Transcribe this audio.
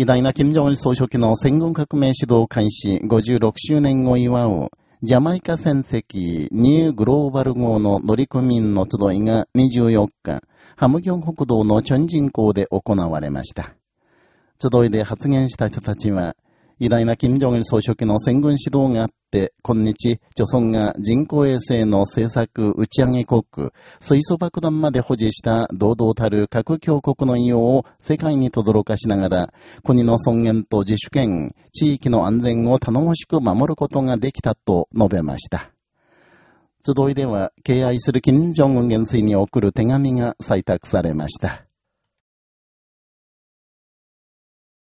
偉大な金正恩総書記の戦軍革命指導開始56周年を祝う、ジャマイカ戦績ニューグローバル号の乗組員の集いが24日、ハムギョン北道のチョンジン港で行われました。集いで発言した人たちは、偉大な金正恩総書記の戦軍指導があった、今日、著村が人工衛星の政策打ち上げ国、水素爆弾まで保持した堂々たる核強国の異様を世界に轟かしながら、国の尊厳と自主権、地域の安全を頼もしく守ることができたと述べました。集いでは、敬愛する金正恩元帥に送る手紙が採択されました。